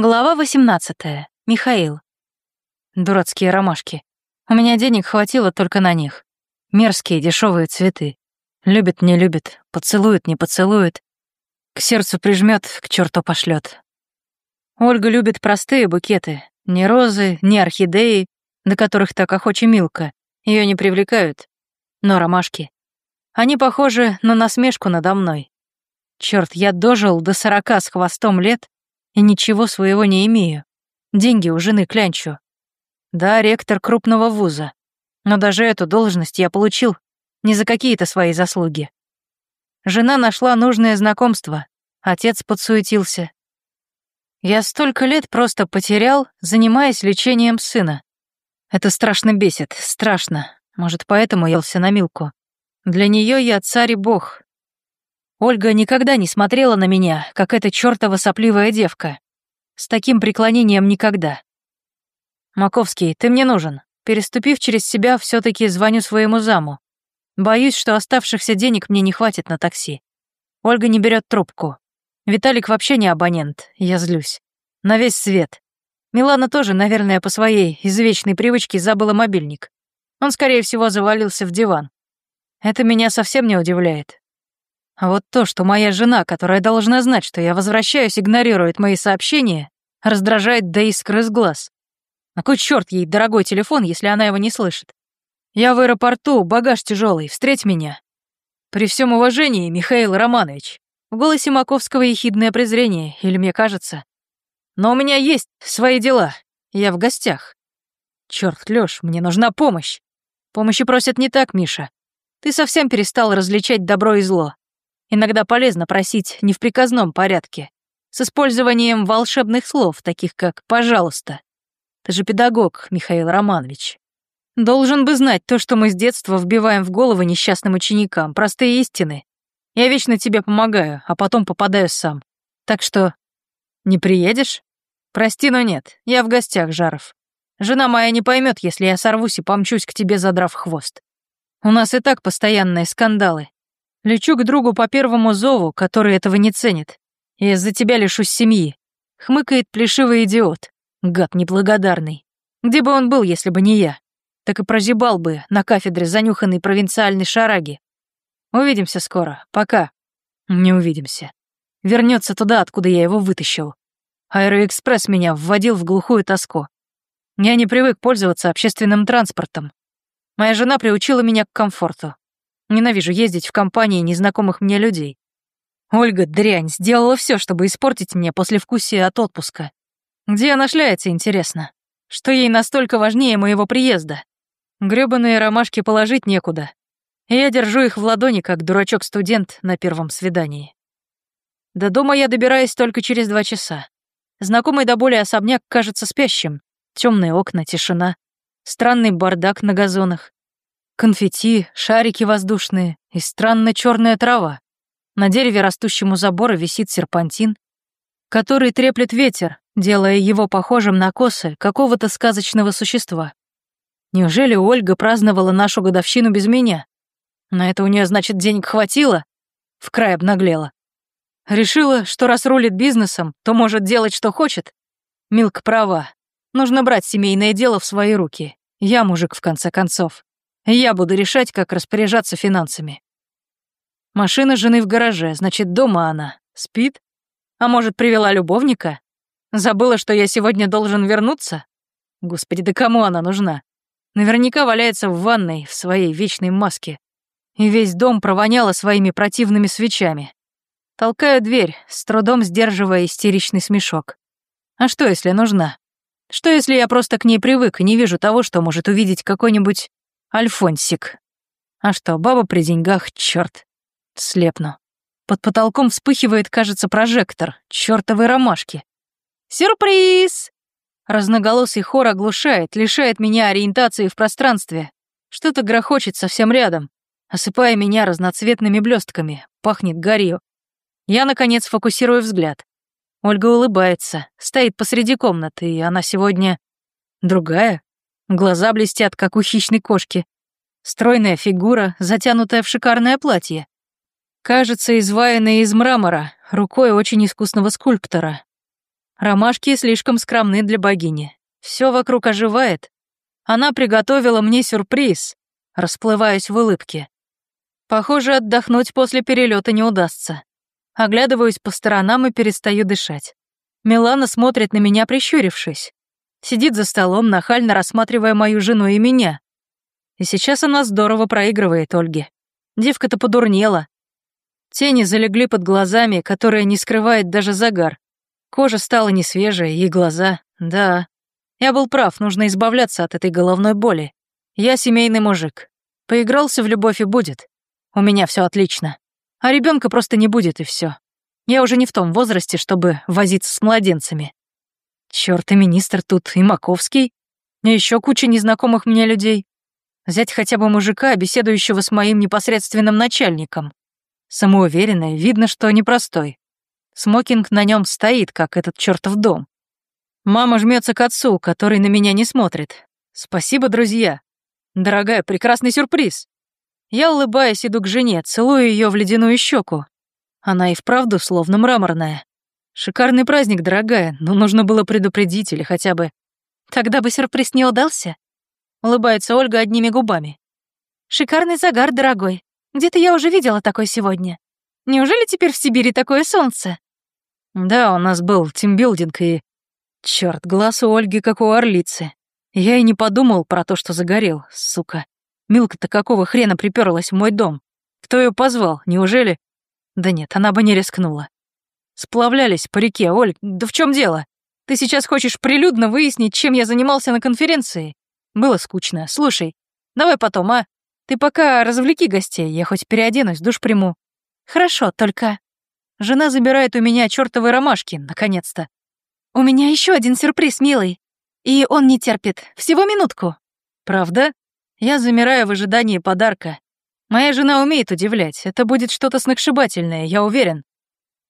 Глава 18. Михаил. Дурацкие ромашки. У меня денег хватило только на них. Мерзкие дешевые цветы. Любит, не любит, поцелует, не поцелует. К сердцу прижмет, к черту пошлет. Ольга любит простые букеты. Ни розы, ни орхидеи, до которых так охоча Милка. Ее не привлекают. Но ромашки. Они похожи на насмешку надо мной. Черт, я дожил до сорока с хвостом лет, и ничего своего не имею. Деньги у жены клянчу. Да, ректор крупного вуза. Но даже эту должность я получил не за какие-то свои заслуги. Жена нашла нужное знакомство, отец подсуетился. Я столько лет просто потерял, занимаясь лечением сына. Это страшно бесит, страшно. Может, поэтому елся на Милку. Для нее я царь и бог, Ольга никогда не смотрела на меня, как эта чертова сопливая девка. С таким преклонением никогда. «Маковский, ты мне нужен. Переступив через себя, все таки звоню своему заму. Боюсь, что оставшихся денег мне не хватит на такси. Ольга не берет трубку. Виталик вообще не абонент, я злюсь. На весь свет. Милана тоже, наверное, по своей извечной привычке забыла мобильник. Он, скорее всего, завалился в диван. Это меня совсем не удивляет. А вот то, что моя жена, которая должна знать, что я возвращаюсь, игнорирует мои сообщения, раздражает до искры с глаз. На кой черт ей дорогой телефон, если она его не слышит? Я в аэропорту, багаж тяжелый, встреть меня. При всем уважении, Михаил Романович. В голосе Маковского ехидное презрение, или мне кажется. Но у меня есть свои дела. Я в гостях. Черт, Лёш, мне нужна помощь. Помощи просят не так, Миша. Ты совсем перестал различать добро и зло. Иногда полезно просить не в приказном порядке, с использованием волшебных слов, таких как «пожалуйста». Ты же педагог, Михаил Романович. Должен бы знать то, что мы с детства вбиваем в головы несчастным ученикам, простые истины. Я вечно тебе помогаю, а потом попадаю сам. Так что... Не приедешь? Прости, но нет, я в гостях, Жаров. Жена моя не поймет, если я сорвусь и помчусь к тебе, задрав хвост. У нас и так постоянные скандалы. Лечу к другу по первому зову, который этого не ценит. И из-за тебя лишусь семьи. Хмыкает плешивый идиот. Гад неблагодарный. Где бы он был, если бы не я? Так и прозябал бы на кафедре занюханной провинциальной шараги. Увидимся скоро. Пока. Не увидимся. Вернется туда, откуда я его вытащил. Аэроэкспресс меня вводил в глухую тоску. Я не привык пользоваться общественным транспортом. Моя жена приучила меня к комфорту. Ненавижу ездить в компании незнакомых мне людей. Ольга, дрянь, сделала все, чтобы испортить мне послевкусие от отпуска. Где она шляется, интересно? Что ей настолько важнее моего приезда? Грёбаные ромашки положить некуда. Я держу их в ладони, как дурачок-студент на первом свидании. До дома я добираюсь только через два часа. Знакомый до боли особняк кажется спящим. Темные окна, тишина. Странный бардак на газонах. Конфетти, шарики воздушные и странно черная трава. На дереве, растущем у забора, висит серпантин, который треплет ветер, делая его похожим на косы какого-то сказочного существа. Неужели Ольга праздновала нашу годовщину без меня? На это у нее, значит, денег хватило? В край обнаглела. Решила, что раз рулит бизнесом, то может делать, что хочет? Милка права. Нужно брать семейное дело в свои руки. Я мужик, в конце концов. Я буду решать, как распоряжаться финансами. Машина жены в гараже, значит, дома она. Спит? А может, привела любовника? Забыла, что я сегодня должен вернуться? Господи, да кому она нужна? Наверняка валяется в ванной в своей вечной маске. И весь дом провоняло своими противными свечами. Толкаю дверь, с трудом сдерживая истеричный смешок. А что, если нужна? Что, если я просто к ней привык и не вижу того, что может увидеть какой-нибудь Альфонсик. А что, баба при деньгах, чёрт. Слепну. Под потолком вспыхивает, кажется, прожектор. Чёртовы ромашки. Сюрприз! Разноголосый хор оглушает, лишает меня ориентации в пространстве. Что-то грохочет совсем рядом, осыпая меня разноцветными блестками, пахнет гарью. Я, наконец, фокусирую взгляд. Ольга улыбается, стоит посреди комнаты, и она сегодня... другая. Глаза блестят, как у хищной кошки. Стройная фигура, затянутая в шикарное платье. Кажется, изваянная из мрамора, рукой очень искусного скульптора. Ромашки слишком скромны для богини. Все вокруг оживает. Она приготовила мне сюрприз. Расплываюсь в улыбке. Похоже, отдохнуть после перелета не удастся. Оглядываюсь по сторонам и перестаю дышать. Милана смотрит на меня, прищурившись. Сидит за столом, нахально рассматривая мою жену и меня. И сейчас она здорово проигрывает Ольге. Девка-то подурнела. Тени залегли под глазами, которые не скрывает даже загар. Кожа стала несвежая, и глаза... Да, я был прав, нужно избавляться от этой головной боли. Я семейный мужик. Поигрался в любовь и будет. У меня все отлично. А ребенка просто не будет, и все. Я уже не в том возрасте, чтобы возиться с младенцами. Чёрт, и министр тут, и Маковский, и еще куча незнакомых мне людей. Взять хотя бы мужика, беседующего с моим непосредственным начальником. Самоуверенный, видно, что непростой. Смокинг на нем стоит, как этот чертов дом. Мама жмется к отцу, который на меня не смотрит. Спасибо, друзья. Дорогая, прекрасный сюрприз. Я, улыбаясь, иду к жене, целую ее в ледяную щеку. Она и вправду словно мраморная. Шикарный праздник, дорогая, но нужно было предупредить или хотя бы... Тогда бы сюрприз не удался. Улыбается Ольга одними губами. Шикарный загар, дорогой. Где-то я уже видела такой сегодня. Неужели теперь в Сибири такое солнце? Да, у нас был тимбилдинг и... Чёрт, глаз у Ольги как у орлицы. Я и не подумал про то, что загорел, сука. Милка-то какого хрена приперлась в мой дом? Кто ее позвал, неужели? Да нет, она бы не рискнула. Сплавлялись по реке, Оль, да в чем дело? Ты сейчас хочешь прилюдно выяснить, чем я занимался на конференции? Было скучно. Слушай, давай потом, а? Ты пока развлеки гостей, я хоть переоденусь, душ приму. Хорошо, только... Жена забирает у меня чертовы ромашки, наконец-то. У меня еще один сюрприз, милый. И он не терпит. Всего минутку. Правда? Я замираю в ожидании подарка. Моя жена умеет удивлять. Это будет что-то сногсшибательное, я уверен.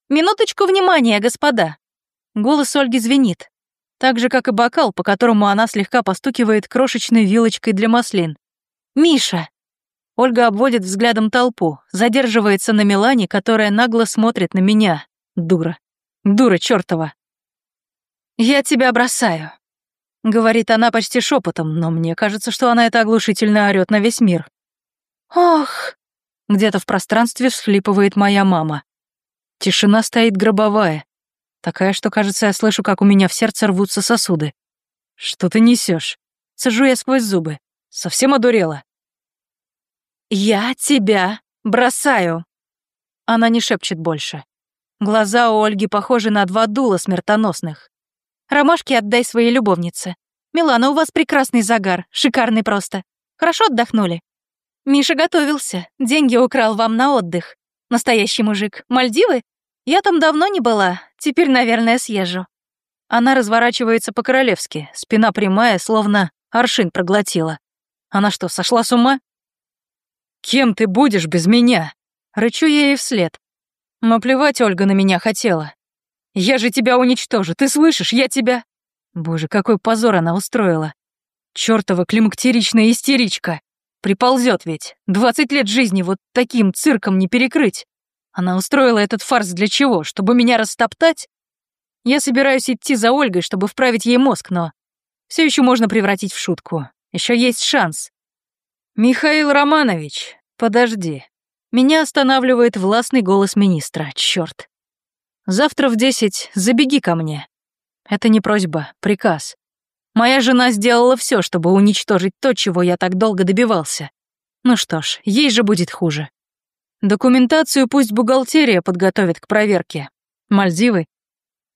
Минуточку внимания, господа. Голос Ольги звенит. Так же, как и бокал, по которому она слегка постукивает крошечной вилочкой для маслин. «Миша!» Ольга обводит взглядом толпу, задерживается на Милане, которая нагло смотрит на меня. Дура. Дура чертова. «Я тебя бросаю», — говорит она почти шепотом, но мне кажется, что она это оглушительно орёт на весь мир. «Ох!» — где-то в пространстве всхлипывает моя мама. Тишина стоит гробовая. Такая, что, кажется, я слышу, как у меня в сердце рвутся сосуды. «Что ты несешь? Сажу я сквозь зубы. Совсем одурела. «Я тебя бросаю!» Она не шепчет больше. Глаза у Ольги похожи на два дула смертоносных. Ромашки отдай своей любовнице. Милана, у вас прекрасный загар, шикарный просто. Хорошо отдохнули? Миша готовился, деньги украл вам на отдых. Настоящий мужик. Мальдивы? Я там давно не была, теперь, наверное, съезжу. Она разворачивается по-королевски, спина прямая, словно аршин проглотила. Она что, сошла с ума? «Кем ты будешь без меня?» Рычу ей вслед. Но плевать Ольга на меня хотела. Я же тебя уничтожу, ты слышишь? Я тебя...» Боже, какой позор она устроила. Чёртова климактеричная истеричка. Приползет ведь. Двадцать лет жизни вот таким цирком не перекрыть. Она устроила этот фарс для чего? Чтобы меня растоптать? Я собираюсь идти за Ольгой, чтобы вправить ей мозг, но все еще можно превратить в шутку. Еще есть шанс. Михаил Романович, подожди. Меня останавливает властный голос министра. Черт. Завтра в десять забеги ко мне. Это не просьба, приказ. Моя жена сделала все, чтобы уничтожить то, чего я так долго добивался. Ну что ж, ей же будет хуже. Документацию пусть бухгалтерия подготовит к проверке. Мальдивы.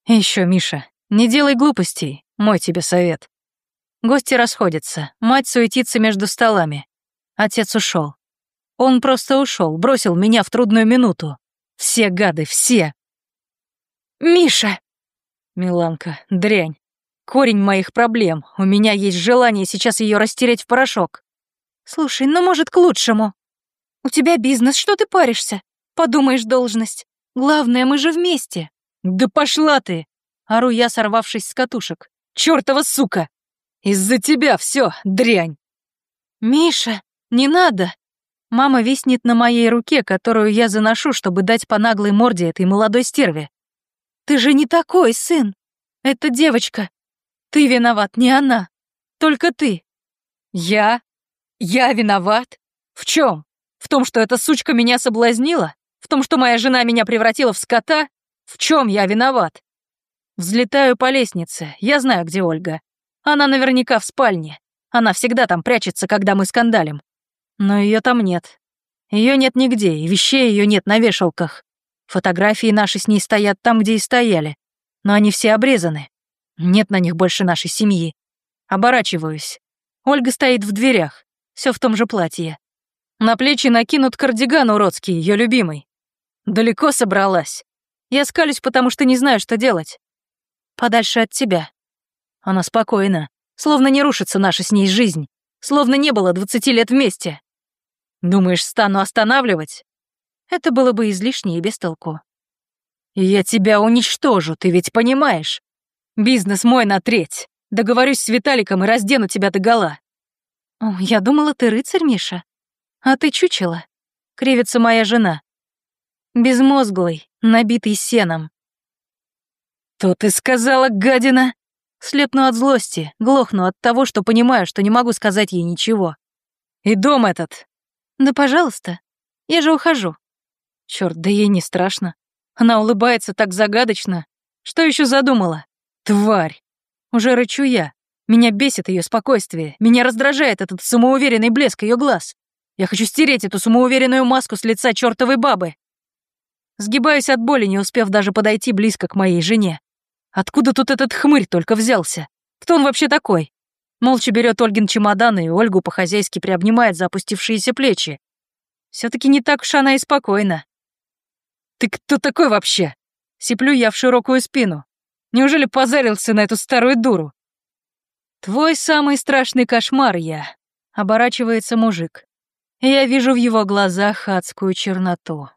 И еще, Миша, не делай глупостей, мой тебе совет. Гости расходятся, мать суетится между столами. Отец ушел. Он просто ушел, бросил меня в трудную минуту. Все гады, все. «Миша!» «Миланка, дрянь. Корень моих проблем. У меня есть желание сейчас ее растереть в порошок». «Слушай, ну, может, к лучшему. У тебя бизнес, что ты паришься? Подумаешь, должность. Главное, мы же вместе». «Да пошла ты!» Ору я, сорвавшись с катушек. «Чёртова сука! Из-за тебя все, дрянь!» «Миша, не надо!» Мама виснет на моей руке, которую я заношу, чтобы дать по наглой морде этой молодой стерве. Ты же не такой сын. Это девочка. Ты виноват, не она. Только ты. Я? Я виноват? В чем? В том, что эта сучка меня соблазнила? В том, что моя жена меня превратила в скота? В чем я виноват? Взлетаю по лестнице. Я знаю, где Ольга. Она наверняка в спальне. Она всегда там прячется, когда мы скандалим. Но ее там нет. Ее нет нигде, и вещей ее нет на вешалках. Фотографии наши с ней стоят там, где и стояли. Но они все обрезаны. Нет на них больше нашей семьи. Оборачиваюсь. Ольга стоит в дверях. Все в том же платье. На плечи накинут кардиган уродский, ее любимый. Далеко собралась. Я скалюсь, потому что не знаю, что делать. Подальше от тебя. Она спокойна, словно не рушится наша с ней жизнь, словно не было двадцати лет вместе. Думаешь, стану останавливать? Это было бы излишне и без толку. Я тебя уничтожу, ты ведь понимаешь? Бизнес мой на треть. Договорюсь с Виталиком и раздену тебя до гола. О, я думала, ты рыцарь, Миша. А ты чучело. Кривится моя жена. Безмозглый, набитый сеном. «То ты сказала, гадина?» Слепну от злости, глохну от того, что понимаю, что не могу сказать ей ничего. «И дом этот?» «Да пожалуйста, я же ухожу». Черт, да ей не страшно. Она улыбается так загадочно. Что еще задумала? Тварь. Уже рычу я. Меня бесит ее спокойствие. Меня раздражает этот самоуверенный блеск ее глаз. Я хочу стереть эту самоуверенную маску с лица чертовой бабы. Сгибаюсь от боли, не успев даже подойти близко к моей жене. Откуда тут этот хмырь только взялся? Кто он вообще такой? Молча берет Ольгин чемодан и Ольгу по-хозяйски приобнимает за опустившиеся плечи. все таки не так уж она и спокойна. «Ты кто такой вообще?» Сиплю я в широкую спину. Неужели позарился на эту старую дуру? «Твой самый страшный кошмар я», — оборачивается мужик. Я вижу в его глазах адскую черноту.